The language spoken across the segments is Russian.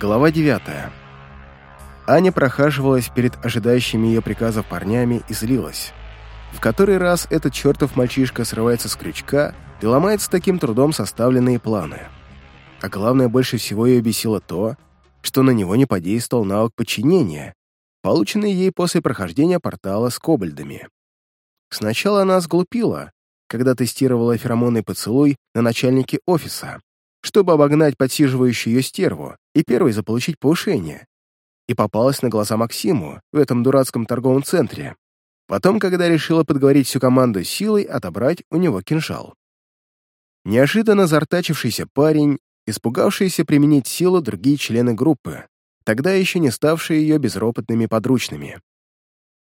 Глава 9. Аня прохаживалась перед ожидающими ее приказов парнями и злилась. В который раз этот чертов мальчишка срывается с крючка и ломает с таким трудом составленные планы. А главное, больше всего ее бесило то, что на него не подействовал навык подчинения, полученный ей после прохождения портала с кобальдами. Сначала она сглупила, когда тестировала феромонный поцелуй на начальнике офиса, чтобы обогнать подсиживающую ее стерву и первой заполучить повышение. И попалась на глаза Максиму в этом дурацком торговом центре. Потом, когда решила подговорить всю команду силой отобрать у него кинжал. Неожиданно зартачившийся парень, испугавшийся применить силу другие члены группы, тогда еще не ставшие ее безропотными подручными.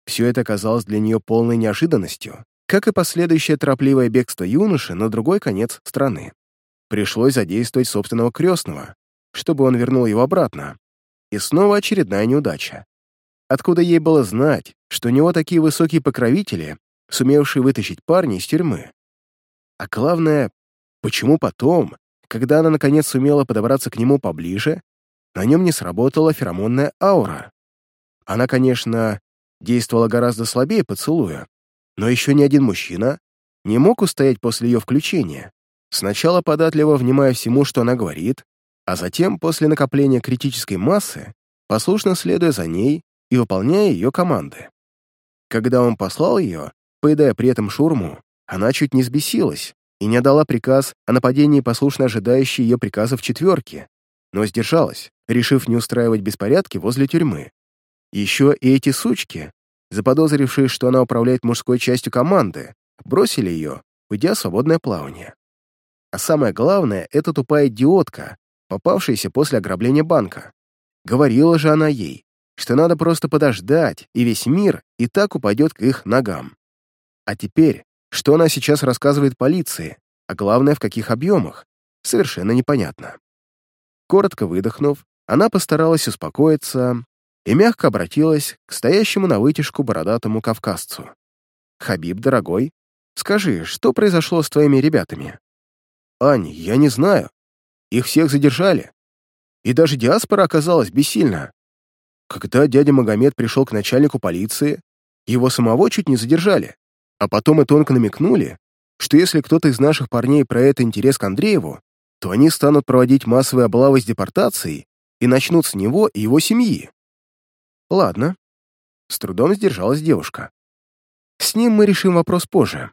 Все это казалось для нее полной неожиданностью, как и последующее торопливое бегство юноши на другой конец страны. Пришлось задействовать собственного крестного, чтобы он вернул его обратно. И снова очередная неудача. Откуда ей было знать, что у него такие высокие покровители, сумевшие вытащить парня из тюрьмы? А главное, почему потом, когда она наконец сумела подобраться к нему поближе, на нем не сработала феромонная аура? Она, конечно, действовала гораздо слабее поцелуя, но еще ни один мужчина не мог устоять после ее включения. Сначала податливо внимая всему, что она говорит, а затем, после накопления критической массы, послушно следуя за ней и выполняя ее команды. Когда он послал ее, поедая при этом шурму, она чуть не сбесилась и не отдала приказ о нападении послушно ожидающей ее приказов четверки, но сдержалась, решив не устраивать беспорядки возле тюрьмы. Еще и эти сучки, заподозрившие, что она управляет мужской частью команды, бросили ее, уйдя в свободное плавание. А самое главное, это тупая идиотка, попавшаяся после ограбления банка. Говорила же она ей, что надо просто подождать, и весь мир и так упадет к их ногам. А теперь, что она сейчас рассказывает полиции, а главное, в каких объемах, совершенно непонятно. Коротко выдохнув, она постаралась успокоиться и мягко обратилась к стоящему на вытяжку бородатому кавказцу. «Хабиб, дорогой, скажи, что произошло с твоими ребятами?» «Ань, я не знаю. Их всех задержали. И даже диаспора оказалась бессильна. Когда дядя Магомед пришел к начальнику полиции, его самого чуть не задержали, а потом и тонко намекнули, что если кто-то из наших парней проявит интерес к Андрееву, то они станут проводить массовые облавы с депортацией и начнут с него и его семьи. Ладно. С трудом сдержалась девушка. С ним мы решим вопрос позже.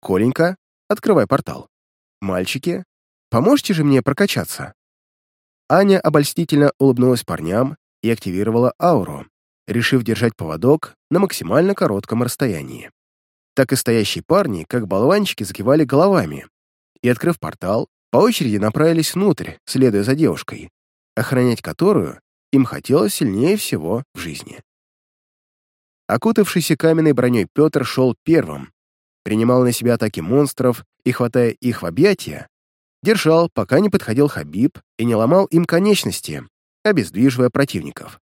Коленька, открывай портал. «Мальчики, поможете же мне прокачаться?» Аня обольстительно улыбнулась парням и активировала ауру, решив держать поводок на максимально коротком расстоянии. Так и стоящие парни, как болванчики, закивали головами и, открыв портал, по очереди направились внутрь, следуя за девушкой, охранять которую им хотелось сильнее всего в жизни. Окутавшийся каменной броней Петр шел первым, принимал на себя атаки монстров и, хватая их в объятия, держал, пока не подходил Хабиб и не ломал им конечности, обездвиживая противников.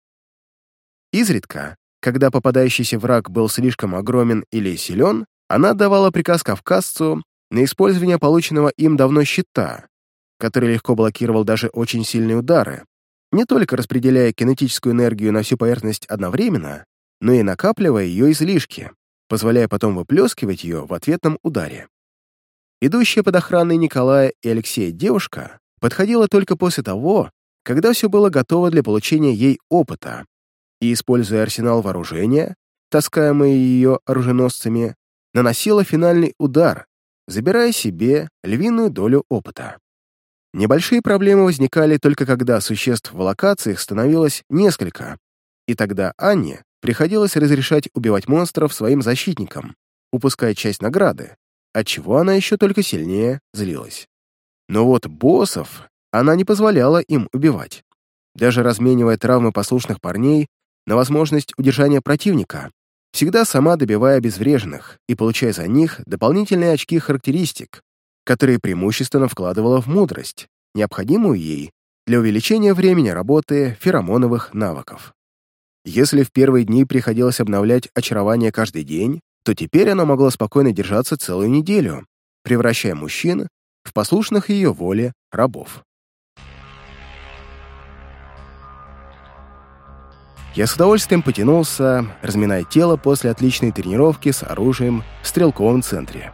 Изредка, когда попадающийся враг был слишком огромен или силен, она давала приказ кавказцу на использование полученного им давно щита, который легко блокировал даже очень сильные удары, не только распределяя кинетическую энергию на всю поверхность одновременно, но и накапливая ее излишки, позволяя потом выплескивать ее в ответном ударе. Идущая под охраной Николая и Алексея девушка подходила только после того, когда все было готово для получения ей опыта, и, используя арсенал вооружения, таскаемый ее оруженосцами, наносила финальный удар, забирая себе львиную долю опыта. Небольшие проблемы возникали только когда существ в локациях становилось несколько, и тогда Анне приходилось разрешать убивать монстров своим защитникам, упуская часть награды, отчего она еще только сильнее злилась. Но вот боссов она не позволяла им убивать, даже разменивая травмы послушных парней на возможность удержания противника, всегда сама добивая обезвреженных и получая за них дополнительные очки характеристик, которые преимущественно вкладывала в мудрость, необходимую ей для увеличения времени работы феромоновых навыков. Если в первые дни приходилось обновлять очарование каждый день, то теперь она могла спокойно держаться целую неделю, превращая мужчин в послушных ее воле рабов. Я с удовольствием потянулся, разминая тело после отличной тренировки с оружием в стрелковом центре.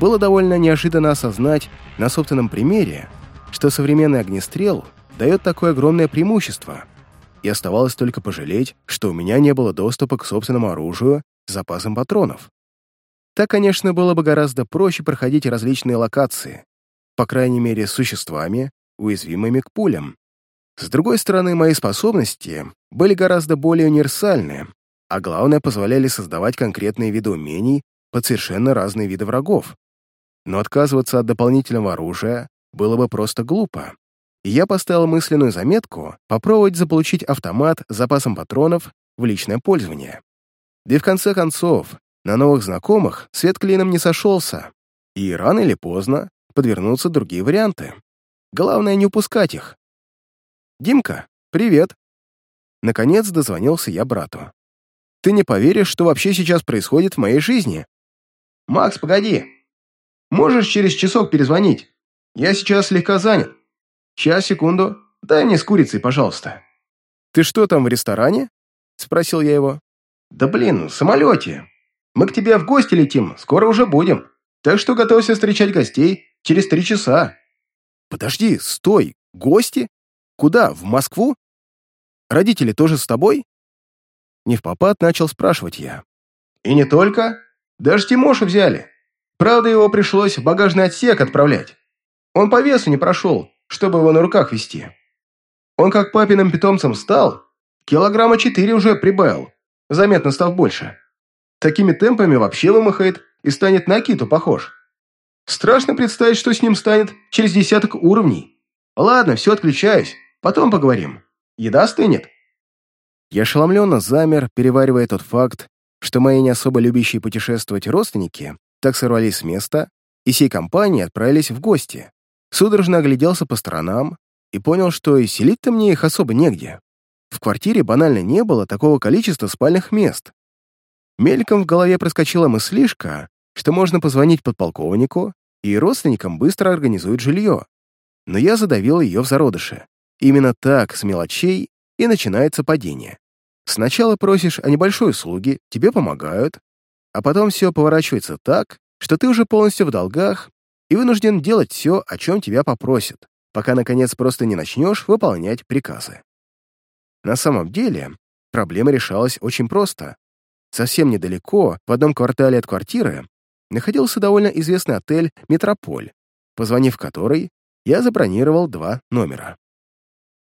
Было довольно неожиданно осознать на собственном примере, что современный огнестрел дает такое огромное преимущество, и оставалось только пожалеть, что у меня не было доступа к собственному оружию с запасом патронов. Так, конечно, было бы гораздо проще проходить различные локации, по крайней мере, с существами, уязвимыми к пулям. С другой стороны, мои способности были гораздо более универсальны, а главное, позволяли создавать конкретные виды умений под совершенно разные виды врагов. Но отказываться от дополнительного оружия было бы просто глупо. И я поставил мысленную заметку попробовать заполучить автомат с запасом патронов в личное пользование. Да и в конце концов, на новых знакомых свет клином не сошелся, и рано или поздно подвернутся другие варианты. Главное, не упускать их. «Димка, привет!» Наконец дозвонился я брату. «Ты не поверишь, что вообще сейчас происходит в моей жизни?» «Макс, погоди! Можешь через часок перезвонить? Я сейчас слегка занят. Сейчас, секунду. Дай мне с курицей, пожалуйста». «Ты что там, в ресторане?» — спросил я его. «Да блин, в самолете. Мы к тебе в гости летим, скоро уже будем. Так что готовься встречать гостей через три часа». «Подожди, стой, гости? Куда, в Москву? Родители тоже с тобой?» Не в попад начал спрашивать я. «И не только. Даже Тимошу взяли. Правда, его пришлось в багажный отсек отправлять. Он по весу не прошел, чтобы его на руках вести. Он как папиным питомцем стал, килограмма четыре уже прибавил, заметно став больше. Такими темпами вообще вымахает и станет на киту похож. Страшно представить, что с ним станет через десяток уровней. Ладно, все, отключаюсь. Потом поговорим. Еда стынет. Я ошеломленно замер, переваривая тот факт, что мои не особо любящие путешествовать родственники так сорвались с места и всей компанией отправились в гости. Судорожно огляделся по сторонам и понял, что и селить-то мне их особо негде. В квартире банально не было такого количества спальных мест, Мельком в голове проскочила мыслишка, что можно позвонить подполковнику, и родственникам быстро организуют жилье. Но я задавил ее в зародыше. Именно так, с мелочей, и начинается падение. Сначала просишь о небольшой услуге, тебе помогают, а потом все поворачивается так, что ты уже полностью в долгах и вынужден делать все, о чем тебя попросят, пока, наконец, просто не начнешь выполнять приказы. На самом деле, проблема решалась очень просто. Совсем недалеко, в одном квартале от квартиры, находился довольно известный отель «Метрополь», позвонив в который, я забронировал два номера.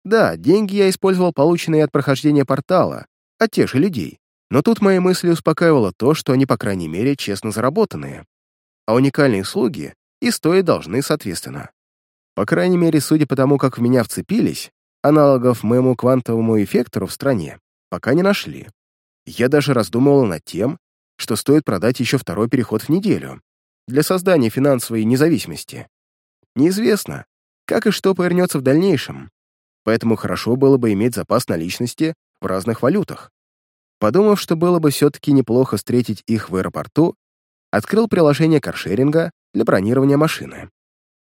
Да, деньги я использовал полученные от прохождения портала, от тех же людей, но тут мои мысли успокаивало то, что они, по крайней мере, честно заработанные, а уникальные услуги и стоят должны соответственно. По крайней мере, судя по тому, как в меня вцепились, аналогов моему квантовому эффектору в стране пока не нашли. Я даже раздумывал над тем, что стоит продать еще второй переход в неделю для создания финансовой независимости. Неизвестно, как и что повернется в дальнейшем, поэтому хорошо было бы иметь запас наличности в разных валютах. Подумав, что было бы все-таки неплохо встретить их в аэропорту, открыл приложение каршеринга для бронирования машины.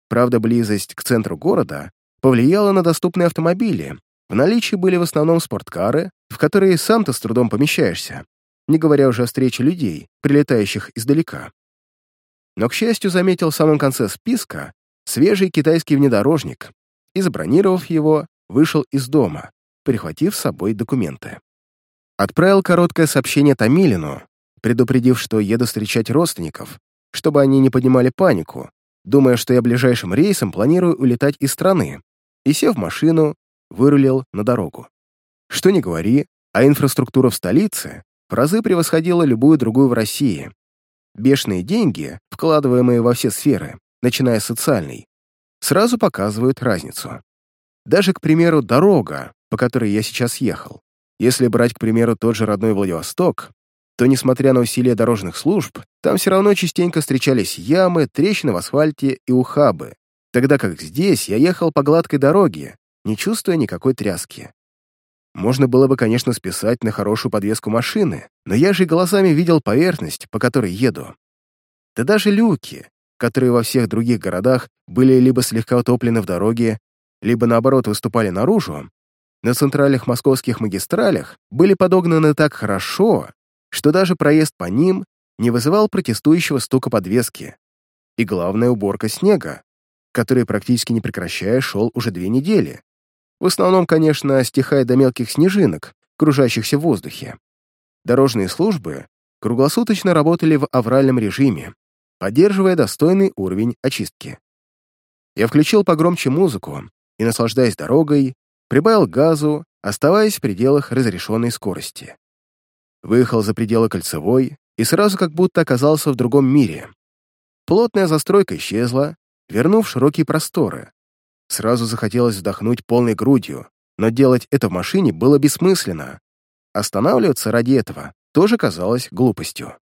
Правда, близость к центру города повлияла на доступные автомобили, в наличии были в основном спорткары, в которые сам-то с трудом помещаешься, не говоря уже о встрече людей, прилетающих издалека. Но, к счастью, заметил в самом конце списка свежий китайский внедорожник и, забронировав его, вышел из дома, прихватив с собой документы. Отправил короткое сообщение Томилину, предупредив, что еду встречать родственников, чтобы они не поднимали панику, думая, что я ближайшим рейсом планирую улетать из страны, и, сев в машину, вырулил на дорогу. Что ни говори, а инфраструктура в столице в разы превосходила любую другую в России. Бешеные деньги, вкладываемые во все сферы, начиная с социальной, сразу показывают разницу. Даже, к примеру, дорога, по которой я сейчас ехал. Если брать, к примеру, тот же родной Владивосток, то, несмотря на усилия дорожных служб, там все равно частенько встречались ямы, трещины в асфальте и ухабы, тогда как здесь я ехал по гладкой дороге, не чувствуя никакой тряски. Можно было бы, конечно, списать на хорошую подвеску машины, но я же глазами видел поверхность, по которой еду. Да даже люки, которые во всех других городах были либо слегка утоплены в дороге, либо наоборот выступали наружу, на центральных московских магистралях были подогнаны так хорошо, что даже проезд по ним не вызывал протестующего стука подвески. И главная уборка снега, который практически не прекращая шел уже две недели. В основном, конечно, стихая до мелких снежинок, кружащихся в воздухе. Дорожные службы круглосуточно работали в авральном режиме, поддерживая достойный уровень очистки. Я включил погромче музыку и, наслаждаясь дорогой, прибавил газу, оставаясь в пределах разрешенной скорости. Выехал за пределы кольцевой и сразу как будто оказался в другом мире. Плотная застройка исчезла, вернув широкие просторы. Сразу захотелось вдохнуть полной грудью, но делать это в машине было бессмысленно. Останавливаться ради этого тоже казалось глупостью.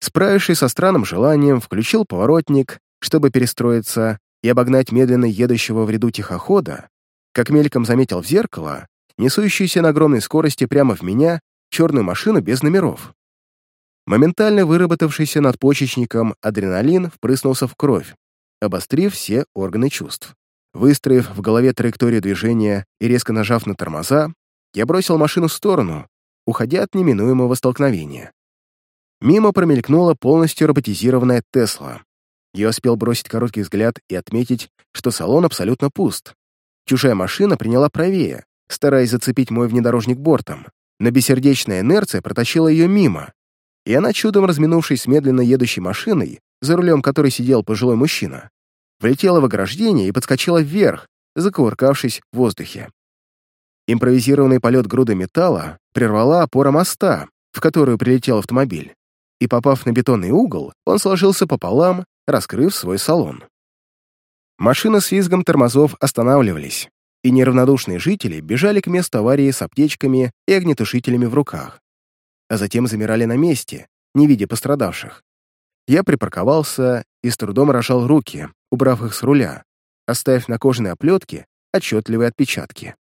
Справившись со странным желанием, включил поворотник, чтобы перестроиться и обогнать медленно едущего в ряду тихохода, как мельком заметил в зеркало, несущуюся на огромной скорости прямо в меня черную машину без номеров. Моментально выработавшийся надпочечником адреналин впрыснулся в кровь, обострив все органы чувств. Выстроив в голове траекторию движения и резко нажав на тормоза, я бросил машину в сторону, уходя от неминуемого столкновения. Мимо промелькнула полностью роботизированная Тесла. Я успел бросить короткий взгляд и отметить, что салон абсолютно пуст. Чужая машина приняла правее, стараясь зацепить мой внедорожник бортом, но бессердечная инерция протащила ее мимо, и она, чудом разминувшись с медленно едущей машиной, за рулем которой сидел пожилой мужчина, влетела в ограждение и подскочила вверх, закувыркавшись в воздухе. Импровизированный полет груды металла прервала опора моста, в которую прилетел автомобиль, и, попав на бетонный угол, он сложился пополам, раскрыв свой салон. Машины с визгом тормозов останавливались, и неравнодушные жители бежали к месту аварии с аптечками и огнетушителями в руках, а затем замирали на месте, не видя пострадавших. Я припарковался и с трудом рожал руки, убрав их с руля, оставив на кожаной оплетке отчетливые отпечатки.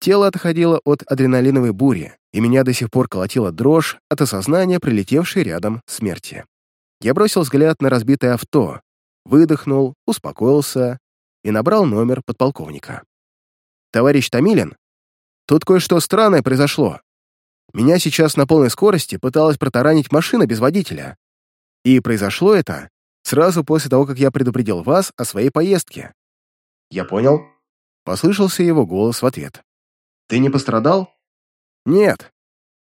Тело отходило от адреналиновой бури, и меня до сих пор колотила дрожь от осознания прилетевшей рядом смерти. Я бросил взгляд на разбитое авто, выдохнул, успокоился и набрал номер подполковника. «Товарищ Томилин, тут кое-что странное произошло. Меня сейчас на полной скорости пыталась протаранить машина без водителя. И произошло это сразу после того, как я предупредил вас о своей поездке». «Я понял», — послышался его голос в ответ. «Ты не пострадал?» «Нет.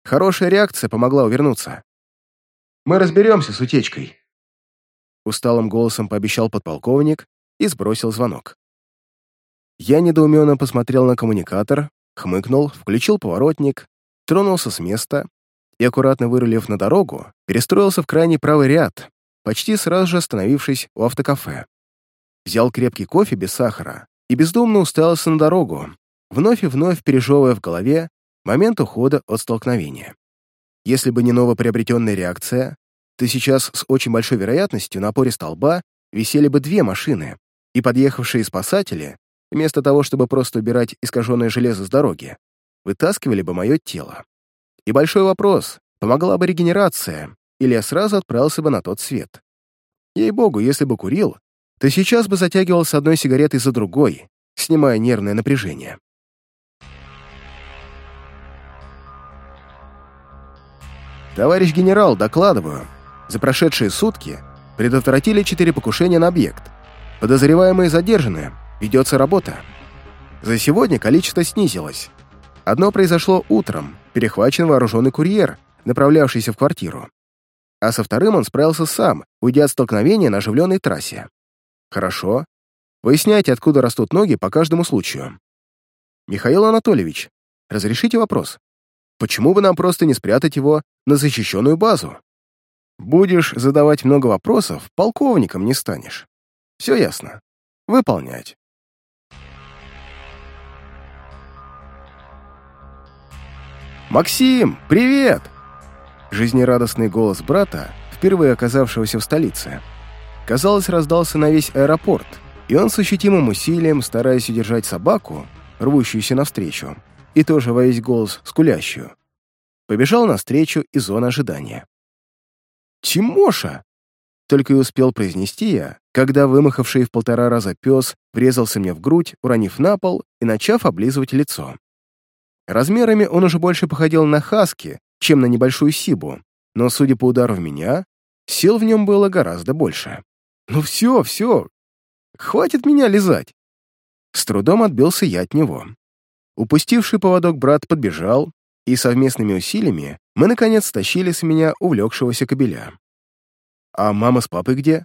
Хорошая реакция помогла увернуться. Мы разберемся с утечкой», — усталым голосом пообещал подполковник и сбросил звонок. Я недоуменно посмотрел на коммуникатор, хмыкнул, включил поворотник, тронулся с места и, аккуратно вырулив на дорогу, перестроился в крайний правый ряд, почти сразу же остановившись у автокафе. Взял крепкий кофе без сахара и бездумно уставился на дорогу, вновь и вновь пережевывая в голове момент ухода от столкновения. Если бы не новоприобретенная реакция, то сейчас с очень большой вероятностью на опоре столба висели бы две машины, и подъехавшие спасатели, вместо того, чтобы просто убирать искаженное железо с дороги, вытаскивали бы мое тело. И большой вопрос, помогла бы регенерация, или я сразу отправился бы на тот свет. Ей-богу, если бы курил, то сейчас бы затягивал с одной сигаретой за другой, снимая нервное напряжение. «Товарищ генерал, докладываю. За прошедшие сутки предотвратили четыре покушения на объект. Подозреваемые задержаны. Ведется работа. За сегодня количество снизилось. Одно произошло утром. Перехвачен вооруженный курьер, направлявшийся в квартиру. А со вторым он справился сам, уйдя от столкновения на оживленной трассе. Хорошо. Выясняйте, откуда растут ноги по каждому случаю. Михаил Анатольевич, разрешите вопрос? Почему бы нам просто не спрятать его на защищенную базу? Будешь задавать много вопросов, полковником не станешь. Все ясно. Выполнять. «Максим, привет!» Жизнерадостный голос брата, впервые оказавшегося в столице, казалось, раздался на весь аэропорт, и он с ощутимым усилием, стараясь удержать собаку, рвущуюся навстречу, и тоже во весь голос скулящую, побежал навстречу из зоны ожидания. «Тимоша!» Только и успел произнести я, когда вымахавший в полтора раза пес врезался мне в грудь, уронив на пол и начав облизывать лицо. Размерами он уже больше походил на хаски, чем на небольшую сибу, но, судя по удару в меня, сил в нем было гораздо больше. «Ну все, все, хватит меня лизать!» С трудом отбился я от него. Упустивший поводок брат подбежал, и совместными усилиями мы, наконец, стащили с меня увлекшегося кобеля. «А мама с папой где?»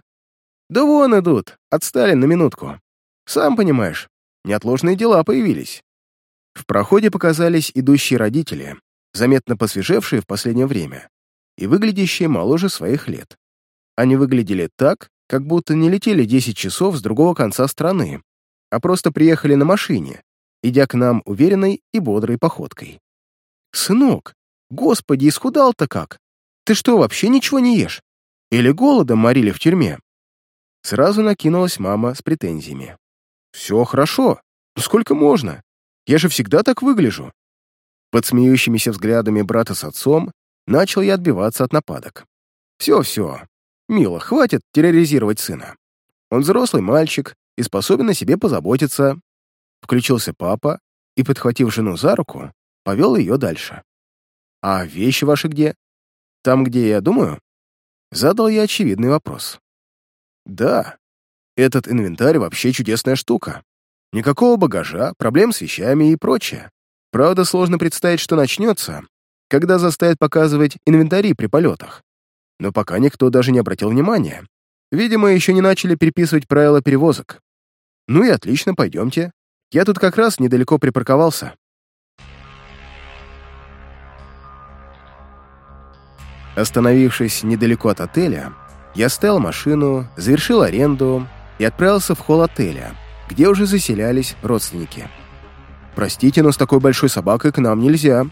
«Да вон идут, отстали на минутку. Сам понимаешь, неотложные дела появились». В проходе показались идущие родители, заметно посвежевшие в последнее время и выглядящие моложе своих лет. Они выглядели так, как будто не летели 10 часов с другого конца страны, а просто приехали на машине, идя к нам уверенной и бодрой походкой. «Сынок, господи, исхудал-то как! Ты что, вообще ничего не ешь? Или голодом морили в тюрьме?» Сразу накинулась мама с претензиями. «Все хорошо. Ну сколько можно? Я же всегда так выгляжу». Под смеющимися взглядами брата с отцом начал я отбиваться от нападок. «Все-все. Мила, хватит терроризировать сына. Он взрослый мальчик и способен о себе позаботиться». Включился папа и, подхватив жену за руку, повел ее дальше. «А вещи ваши где? Там, где я думаю?» Задал я очевидный вопрос. «Да, этот инвентарь вообще чудесная штука. Никакого багажа, проблем с вещами и прочее. Правда, сложно представить, что начнется, когда заставят показывать инвентари при полетах. Но пока никто даже не обратил внимания. Видимо, еще не начали переписывать правила перевозок. Ну и отлично, пойдемте. Я тут как раз недалеко припарковался. Остановившись недалеко от отеля, я стал машину, завершил аренду и отправился в холл отеля, где уже заселялись родственники. «Простите, но с такой большой собакой к нам нельзя.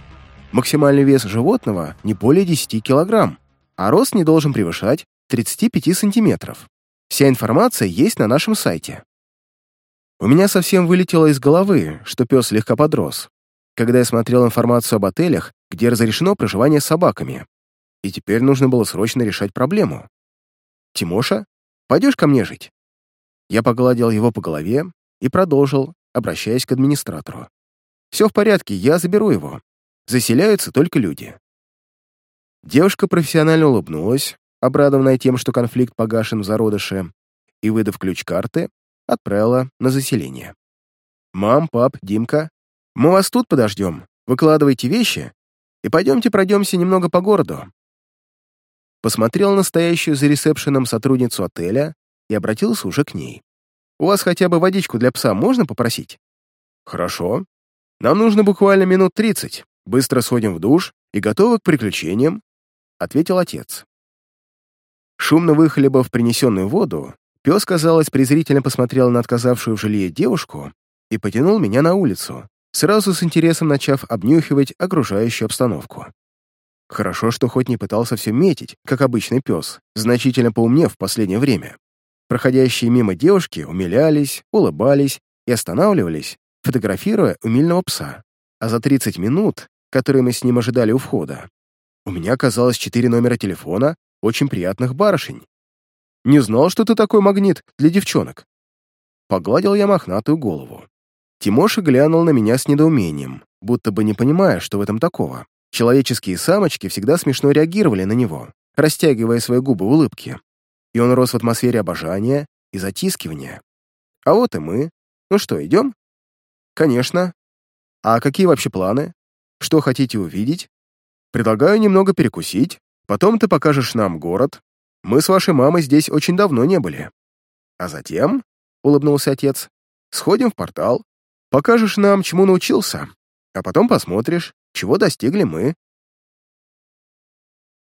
Максимальный вес животного не более 10 килограмм, а рост не должен превышать 35 сантиметров. Вся информация есть на нашем сайте». У меня совсем вылетело из головы, что пес слегка подрос, когда я смотрел информацию об отелях, где разрешено проживание с собаками и теперь нужно было срочно решать проблему. «Тимоша, пойдешь ко мне жить?» Я погладил его по голове и продолжил, обращаясь к администратору. «Все в порядке, я заберу его. Заселяются только люди». Девушка профессионально улыбнулась, обрадованная тем, что конфликт погашен в зародыше, и, выдав ключ карты, отправила на заселение. «Мам, пап, Димка, мы вас тут подождем. Выкладывайте вещи и пойдемте пройдемся немного по городу посмотрел на стоящую за ресепшеном сотрудницу отеля и обратился уже к ней. «У вас хотя бы водичку для пса можно попросить?» «Хорошо. Нам нужно буквально минут тридцать. Быстро сходим в душ и готовы к приключениям», — ответил отец. Шумно выхлебав принесенную воду, пес, казалось, презрительно посмотрел на отказавшую в жилье девушку и потянул меня на улицу, сразу с интересом начав обнюхивать окружающую обстановку. Хорошо, что хоть не пытался все метить, как обычный пес, значительно поумнев в последнее время. Проходящие мимо девушки умилялись, улыбались и останавливались, фотографируя умильного пса. А за 30 минут, которые мы с ним ожидали у входа, у меня оказалось четыре номера телефона очень приятных барышень. Не знал, что ты такой магнит для девчонок. Погладил я мохнатую голову. Тимоша глянул на меня с недоумением, будто бы не понимая, что в этом такого. Человеческие самочки всегда смешно реагировали на него, растягивая свои губы в улыбке. И он рос в атмосфере обожания и затискивания. А вот и мы. Ну что, идем? Конечно. А какие вообще планы? Что хотите увидеть? Предлагаю немного перекусить, потом ты покажешь нам город. Мы с вашей мамой здесь очень давно не были. А затем, — улыбнулся отец, — сходим в портал, покажешь нам, чему научился, а потом посмотришь, чего достигли мы